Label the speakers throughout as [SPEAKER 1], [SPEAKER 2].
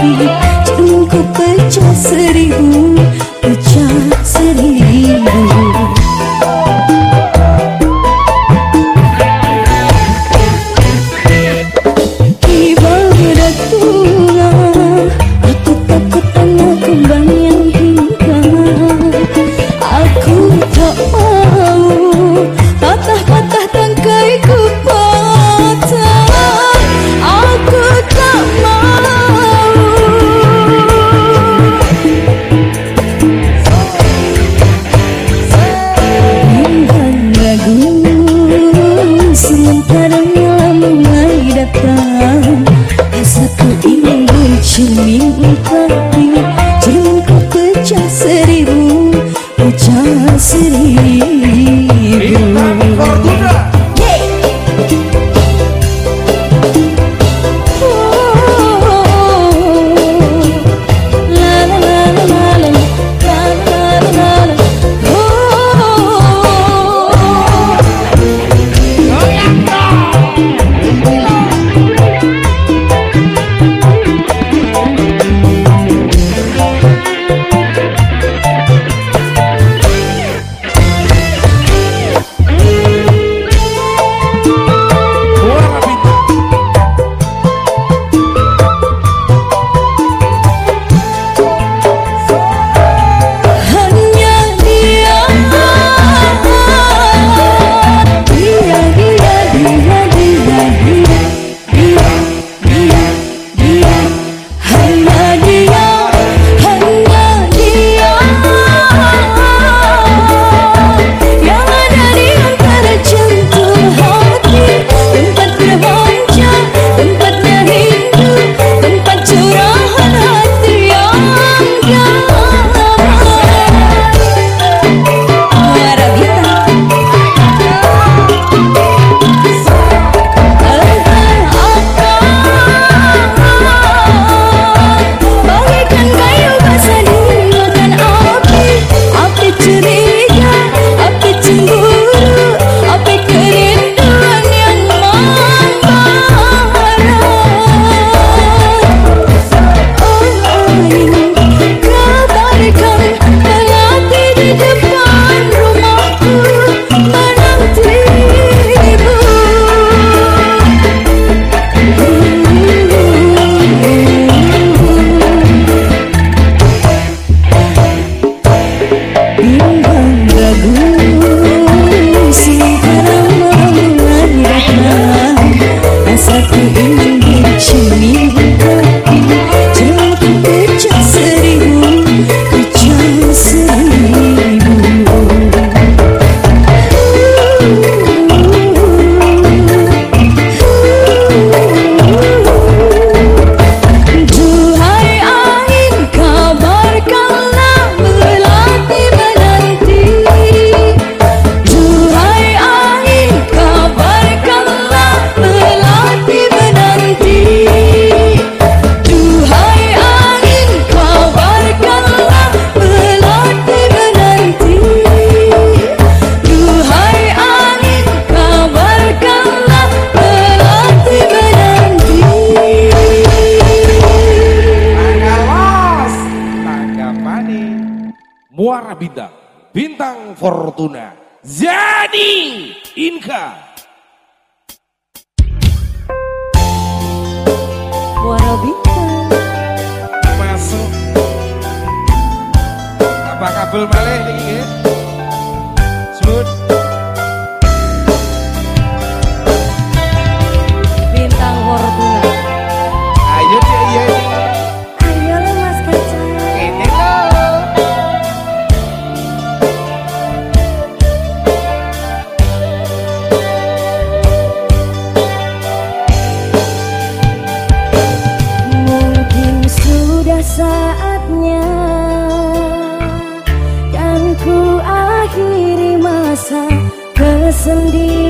[SPEAKER 1] you. Mình. para
[SPEAKER 2] bintang. Bintang Fortuna. jadi Inka.
[SPEAKER 1] Warabika.
[SPEAKER 2] Masuk. Apa kabel malih ini?
[SPEAKER 1] sendiri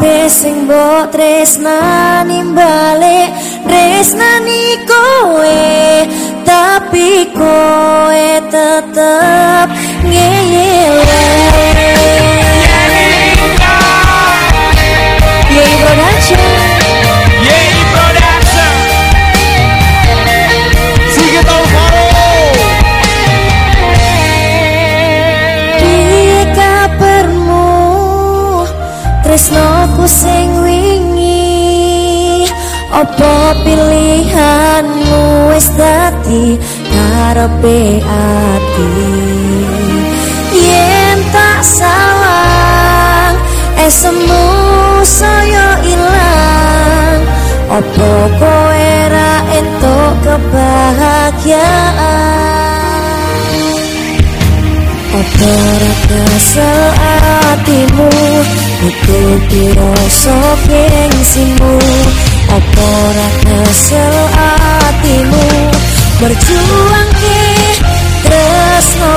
[SPEAKER 1] kabeh sing mbok tresnani balik tresnani kowe. Tapi kowe tetep ngeyel Yei Bonacha Opo pilihanmu? Wis dadi karepe ati? Yen tak salah esemu saya ilang. Opo kowe ra entuk kebahagiaan? Opo ra kesel atimu? Nutupi apa ora kesel hatimu? Berjuang ke tresno